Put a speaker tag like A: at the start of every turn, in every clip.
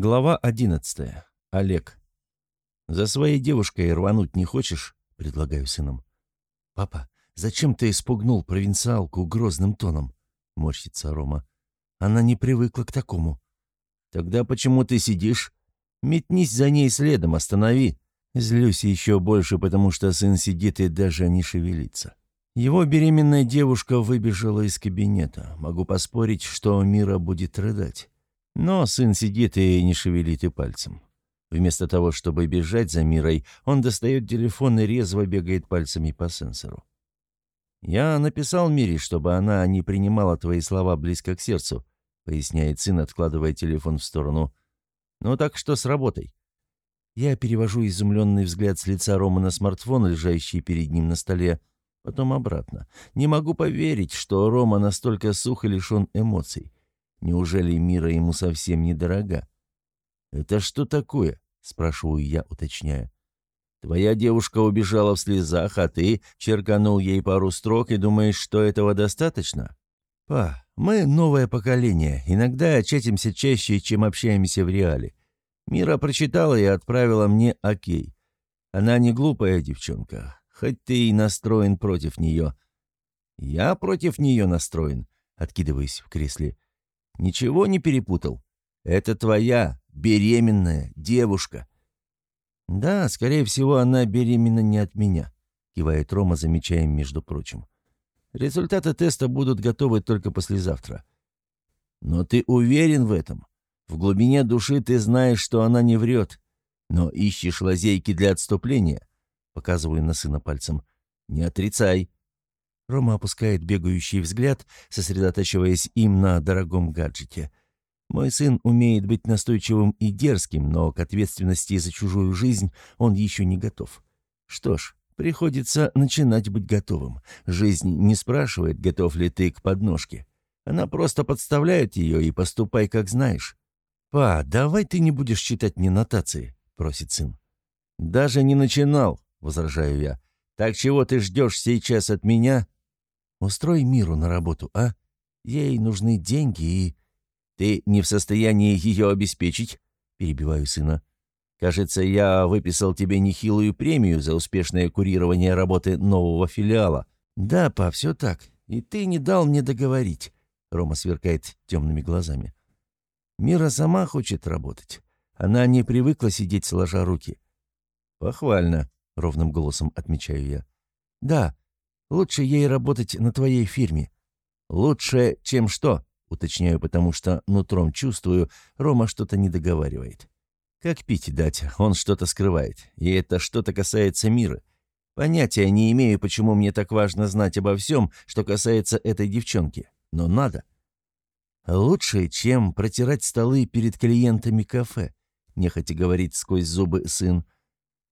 A: Глава 11. Олег. «За своей девушкой рвануть не хочешь?» — предлагаю сыном. «Папа, зачем ты испугнул провинциалку грозным тоном?» — морщится Рома. «Она не привыкла к такому». «Тогда почему ты сидишь? Метнись за ней следом, останови». Злюсь еще больше, потому что сын сидит и даже не шевелится. Его беременная девушка выбежала из кабинета. Могу поспорить, что Мира будет рыдать. Но сын сидит и не шевелит и пальцем. Вместо того, чтобы бежать за Мирой, он достает телефон и резво бегает пальцами по сенсору. «Я написал Мире, чтобы она не принимала твои слова близко к сердцу», поясняет сын, откладывая телефон в сторону. «Ну так что с работой?» Я перевожу изумленный взгляд с лица Ромы на смартфон, лежащий перед ним на столе, потом обратно. Не могу поверить, что Рома настолько сух и лишен эмоций. Неужели мира ему совсем недорога? «Это что такое?» — спрашиваю я, уточняя. «Твоя девушка убежала в слезах, а ты черканул ей пару строк и думаешь, что этого достаточно?» «Па, мы новое поколение, иногда чатимся чаще, чем общаемся в реале. Мира прочитала и отправила мне окей. Она не глупая девчонка, хоть ты и настроен против нее». «Я против нее настроен», — откидываясь в кресле. Ничего не перепутал? Это твоя беременная девушка». «Да, скорее всего, она беременна не от меня», — кивает Рома, замечая между прочим. «Результаты теста будут готовы только послезавтра». «Но ты уверен в этом? В глубине души ты знаешь, что она не врет, но ищешь лазейки для отступления?» Показываю на сына пальцем. «Не отрицай. Рома опускает бегающий взгляд, сосредотачиваясь им на дорогом гаджете. Мой сын умеет быть настойчивым и дерзким, но к ответственности за чужую жизнь он еще не готов. Что ж, приходится начинать быть готовым. Жизнь не спрашивает, готов ли ты к подножке. Она просто подставляет ее и поступай, как знаешь. «Па, давай ты не будешь читать мне нотации», — просит сын. «Даже не начинал», — возражаю я. «Так чего ты ждешь сейчас от меня?» Устрой миру на работу, а? Ей нужны деньги и... Ты не в состоянии ее обеспечить? Перебиваю сына. Кажется, я выписал тебе нехилую премию за успешное курирование работы нового филиала. Да, па, все так. И ты не дал мне договорить. Рома сверкает темными глазами. Мира сама хочет работать. Она не привыкла сидеть сложа руки. «Похвально», — ровным голосом отмечаю я. «Да, Лучше ей работать на твоей фирме». «Лучше, чем что?» — уточняю, потому что нутром чувствую, Рома что-то не договаривает. «Как пить дать? Он что-то скрывает. И это что-то касается мира. Понятия не имею, почему мне так важно знать обо всем, что касается этой девчонки. Но надо». «Лучше, чем протирать столы перед клиентами кафе», — нехотя говорит сквозь зубы сын.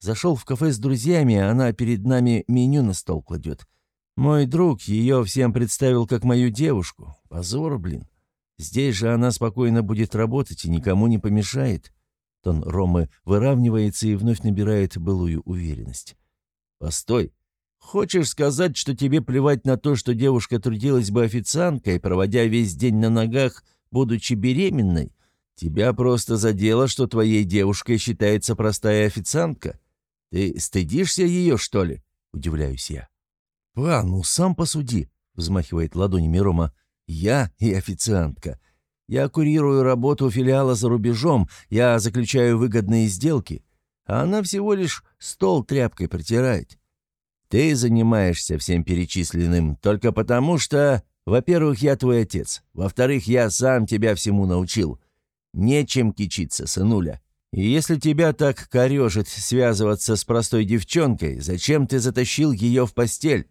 A: «Зашел в кафе с друзьями, а она перед нами меню на стол кладет. Мой друг ее всем представил как мою девушку. Позор, блин. Здесь же она спокойно будет работать и никому не помешает. Тон Ромы выравнивается и вновь набирает былую уверенность. «Постой. Хочешь сказать, что тебе плевать на то, что девушка трудилась бы официанткой, проводя весь день на ногах, будучи беременной? Тебя просто задело, что твоей девушкой считается простая официантка? Ты стыдишься ее, что ли?» – удивляюсь я. «Па, ну сам посуди», — взмахивает ладонями Рома. «Я и официантка. Я курирую работу филиала за рубежом, я заключаю выгодные сделки, а она всего лишь стол тряпкой протирает. Ты занимаешься всем перечисленным только потому, что, во-первых, я твой отец, во-вторых, я сам тебя всему научил. Нечем кичиться, сынуля. И если тебя так корежит связываться с простой девчонкой, зачем ты затащил ее в постель?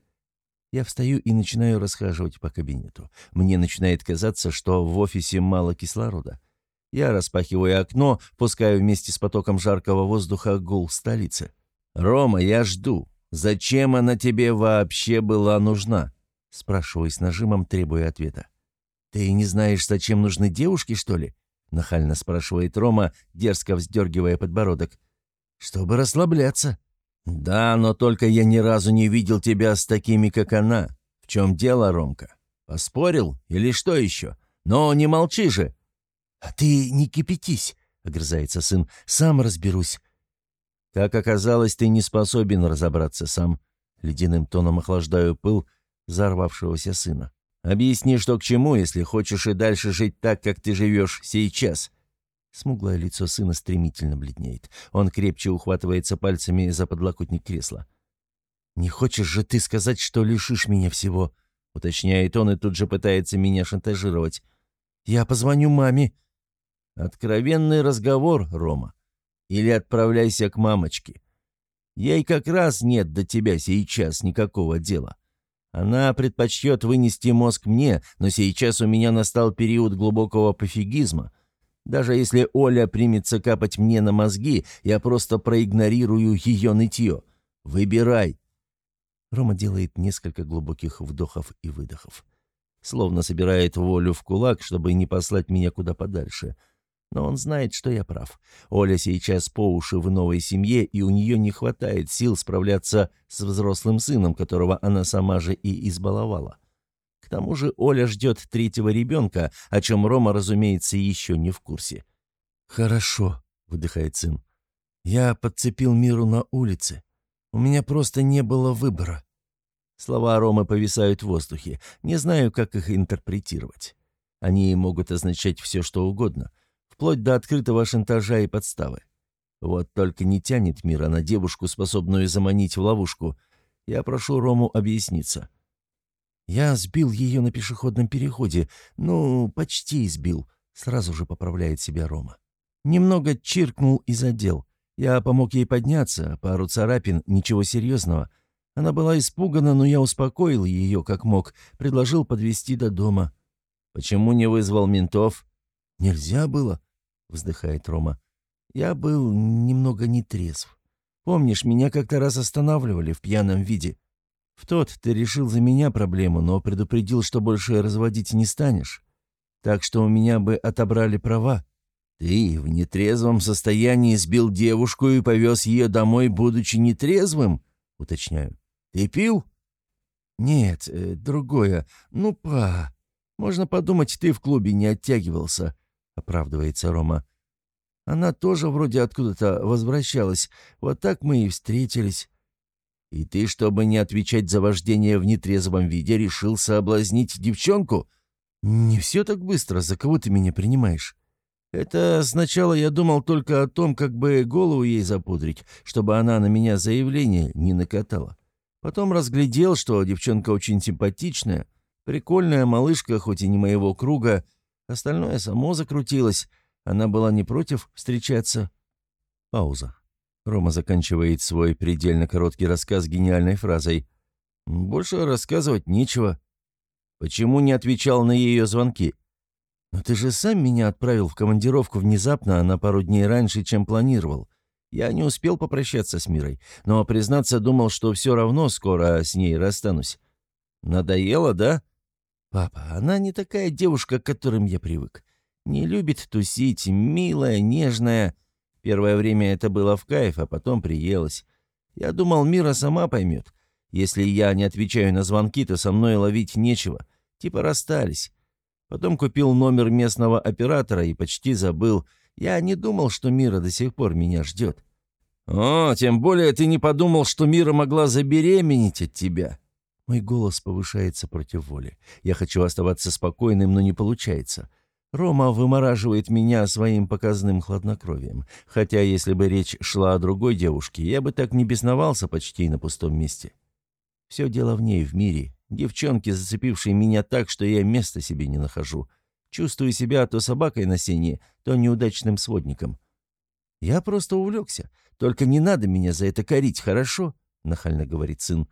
A: Я встаю и начинаю расхаживать по кабинету. Мне начинает казаться, что в офисе мало кислорода. Я распахиваю окно, пускаю вместе с потоком жаркого воздуха гул столицы. «Рома, я жду. Зачем она тебе вообще была нужна?» Спрашиваю с нажимом, требуя ответа. «Ты не знаешь, зачем нужны девушки, что ли?» Нахально спрашивает Рома, дерзко вздергивая подбородок. «Чтобы расслабляться», «Да, но только я ни разу не видел тебя с такими, как она. В чем дело, Ромка? Поспорил или что еще? Но не молчи же!» «А ты не кипятись!» — огрызается сын. «Сам разберусь». «Как оказалось, ты не способен разобраться сам». Ледяным тоном охлаждаю пыл взорвавшегося сына. «Объясни, что к чему, если хочешь и дальше жить так, как ты живешь сейчас». Смуглое лицо сына стремительно бледнеет. Он крепче ухватывается пальцами за подлокотник кресла. «Не хочешь же ты сказать, что лишишь меня всего?» — уточняет он и тут же пытается меня шантажировать. «Я позвоню маме». «Откровенный разговор, Рома. Или отправляйся к мамочке. Ей как раз нет до тебя сейчас никакого дела. Она предпочтет вынести мозг мне, но сейчас у меня настал период глубокого пофигизма. Даже если Оля примется капать мне на мозги, я просто проигнорирую ее нытье. Выбирай. Рома делает несколько глубоких вдохов и выдохов. Словно собирает волю в кулак, чтобы не послать меня куда подальше. Но он знает, что я прав. Оля сейчас по уши в новой семье, и у нее не хватает сил справляться с взрослым сыном, которого она сама же и избаловала. Тому же Оля ждет третьего ребенка, о чем Рома, разумеется, еще не в курсе. «Хорошо», — выдыхает сын. «Я подцепил миру на улице. У меня просто не было выбора». Слова Ромы повисают в воздухе. Не знаю, как их интерпретировать. Они могут означать все, что угодно, вплоть до открытого шантажа и подставы. Вот только не тянет мира на девушку, способную заманить в ловушку. Я прошу Рому объясниться. Я сбил ее на пешеходном переходе. Ну, почти сбил. Сразу же поправляет себя Рома. Немного чиркнул и задел. Я помог ей подняться, пару царапин, ничего серьезного. Она была испугана, но я успокоил ее, как мог, предложил подвезти до дома. «Почему не вызвал ментов?» «Нельзя было», — вздыхает Рома. «Я был немного нетрезв. Помнишь, меня как-то раз останавливали в пьяном виде. В тот ты решил за меня проблему, но предупредил, что больше разводить не станешь. Так что у меня бы отобрали права. «Ты в нетрезвом состоянии сбил девушку и повез ее домой, будучи нетрезвым?» — уточняю. «Ты пил?» «Нет, э, другое. Ну, па, можно подумать, ты в клубе не оттягивался», — оправдывается Рома. «Она тоже вроде откуда-то возвращалась. Вот так мы и встретились». «И ты, чтобы не отвечать за вождение в нетрезвом виде, решил соблазнить девчонку?» «Не все так быстро. За кого ты меня принимаешь?» Это сначала я думал только о том, как бы голову ей запудрить, чтобы она на меня заявление не накатала. Потом разглядел, что девчонка очень симпатичная, прикольная малышка, хоть и не моего круга. Остальное само закрутилось. Она была не против встречаться. Пауза. Рома заканчивает свой предельно короткий рассказ гениальной фразой. «Больше рассказывать нечего». «Почему не отвечал на ее звонки?» «Но ты же сам меня отправил в командировку внезапно, на пару дней раньше, чем планировал. Я не успел попрощаться с Мирой, но, признаться, думал, что все равно скоро с ней расстанусь. Надоело, да? Папа, она не такая девушка, к которым я привык. Не любит тусить, милая, нежная. Первое время это было в кайф, а потом приелась. Я думал, Мира сама поймет. Если я не отвечаю на звонки, то со мной ловить нечего. Типа расстались. Потом купил номер местного оператора и почти забыл. Я не думал, что Мира до сих пор меня ждет. «О, тем более ты не подумал, что Мира могла забеременеть от тебя». Мой голос повышается против воли. Я хочу оставаться спокойным, но не получается. Рома вымораживает меня своим показным хладнокровием. Хотя, если бы речь шла о другой девушке, я бы так не бесновался почти на пустом месте. Все дело в ней, в мире, Девчонки, зацепившие меня так, что я места себе не нахожу. Чувствую себя то собакой на сене, то неудачным сводником. Я просто увлекся. Только не надо меня за это корить, хорошо?» — нахально говорит сын.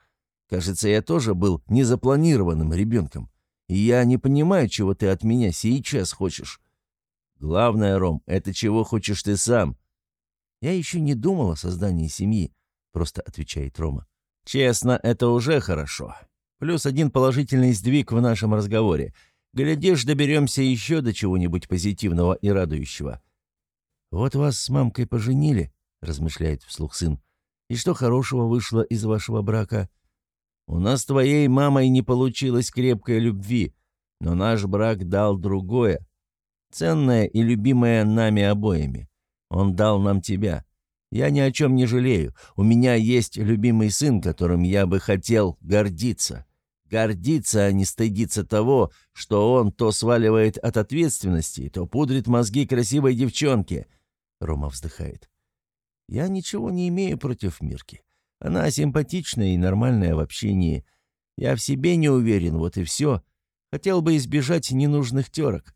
A: «Кажется, я тоже был незапланированным ребенком. Я не понимаю, чего ты от меня сейчас хочешь. Главное, Ром, это чего хочешь ты сам». «Я еще не думал о создании семьи», — просто отвечает Рома. «Честно, это уже хорошо. Плюс один положительный сдвиг в нашем разговоре. Глядишь, доберемся еще до чего-нибудь позитивного и радующего. «Вот вас с мамкой поженили», — размышляет вслух сын. «И что хорошего вышло из вашего брака?» «У нас с твоей мамой не получилось крепкой любви, но наш брак дал другое, ценное и любимое нами обоими. Он дал нам тебя. Я ни о чем не жалею. У меня есть любимый сын, которым я бы хотел гордиться. Гордиться, а не стыдиться того, что он то сваливает от ответственности, то пудрит мозги красивой девчонке. Рома вздыхает. Я ничего не имею против Мирки. Она симпатичная и нормальная в общении. Я в себе не уверен, вот и все. Хотел бы избежать ненужных терок.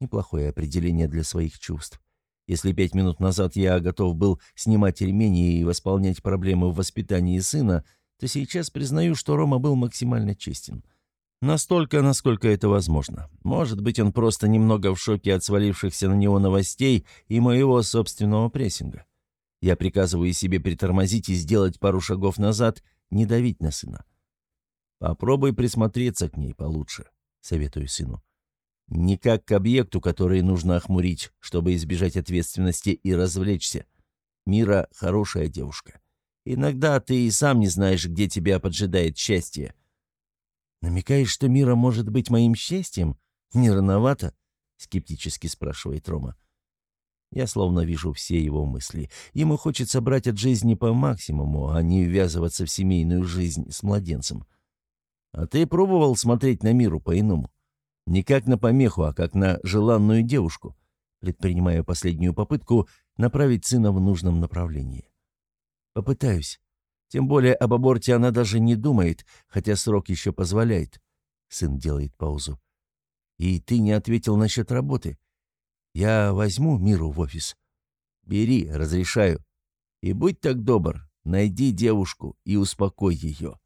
A: Неплохое определение для своих чувств. Если пять минут назад я готов был снимать ремень и восполнять проблемы в воспитании сына, то сейчас признаю, что Рома был максимально честен. Настолько, насколько это возможно. Может быть, он просто немного в шоке от свалившихся на него новостей и моего собственного прессинга. Я приказываю себе притормозить и сделать пару шагов назад, не давить на сына. «Попробуй присмотреться к ней получше», — советую сыну. Не как к объекту, который нужно охмурить, чтобы избежать ответственности и развлечься. Мира — хорошая девушка. Иногда ты и сам не знаешь, где тебя поджидает счастье. «Намекаешь, что Мира может быть моим счастьем? Не рановато?» — скептически спрашивает Рома. Я словно вижу все его мысли. Ему хочется брать от жизни по максимуму, а не ввязываться в семейную жизнь с младенцем. А ты пробовал смотреть на миру по-иному? Не как на помеху, а как на желанную девушку, предпринимая последнюю попытку направить сына в нужном направлении. Попытаюсь. Тем более об аборте она даже не думает, хотя срок еще позволяет. Сын делает паузу. И ты не ответил насчет работы. Я возьму Миру в офис. Бери, разрешаю. И будь так добр, найди девушку и успокой ее.